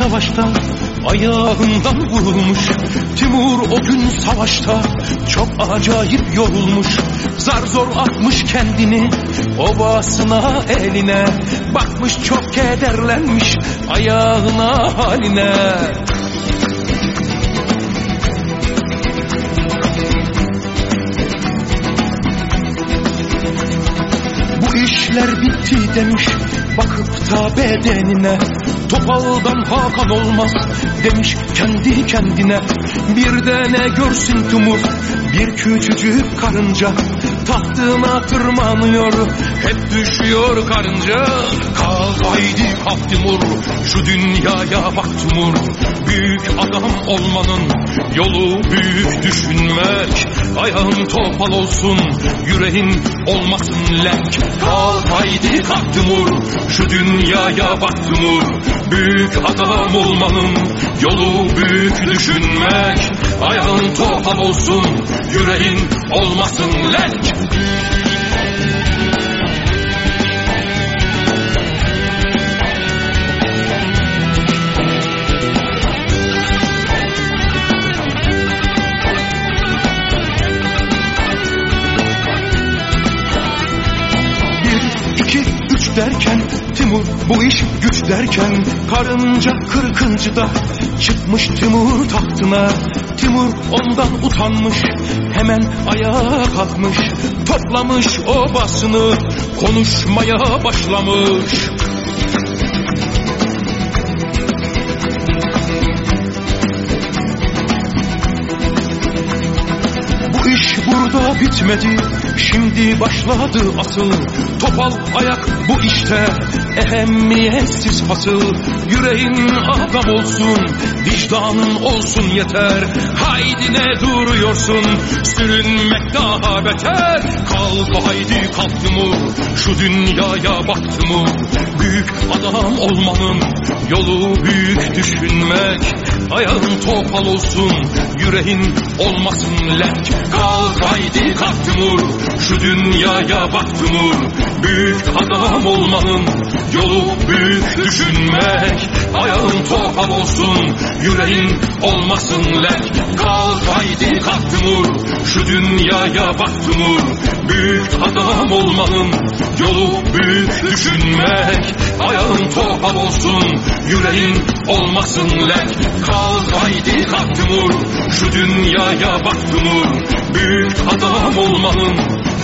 savaşta ayağından vurulmuş. Timur o gün savaşta çok acayip yorulmuş. Zar zor atmış kendini obasına eline. Bakmış çok kederlenmiş ayağına haline. Bu işler bitti demiş bakıp da bedenine Topaldan Hakan olmaz demiş kendi kendine. Bir de ne görsün Timur bir küçücük karınca Tahtına tırmanıyor. Hep düşüyor karınca. Kalk haydi kalk Timur şu dünyaya bak Timur Büyük adam olmanın yolu büyük düşünmek Ayağın topal olsun yüreğin olmasın lenk Kalk haydi kalk Timur şu dünyaya bak Timur Büyük adam olmanın yolu büyük düşünmek Ayağın topal olsun yüreğin olmasın lenk derken Timur bu iş güç derken Karınca kırkıncıda çıkmış Timur tahtına. Timur ondan utanmış hemen ayağa kalkmış Toplamış obasını konuşmaya başlamış burada bitmedi Şimdi başladı asıl. Topal ayak bu işte Ehemmiyetsiz fasıl. Yüreğin adam olsun Vicdanın olsun yeter. Haydi ne duruyorsun Sürünmek daha beter. Kalk haydi kalk Timur Şu dünyaya bak Timur Büyük adam olmanın Yolu büyük düşünmek. Ayağın topal olsun Yüreğin olmasın lenk Kalk haydi kalk Timur Şu dünyaya bak Timur Büyük adam olmanın Yolu büyük düşünmek. Ayağın topal olsun Yüreğin olmasın lenk Kalk haydi kalk Timur Şu dünyaya bak Timur Büyük adam olmanın Yolu büyük düşünmek. Ayağın topal olsun Yüreğin olmasın lenk Kalk haydi kalk Timur Şu dünyaya bak Timur Büyük adam olmanın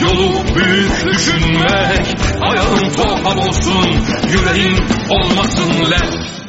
Yolu büyük düşünmek. Ayağın topal olsun Yüreğin olmasın lenk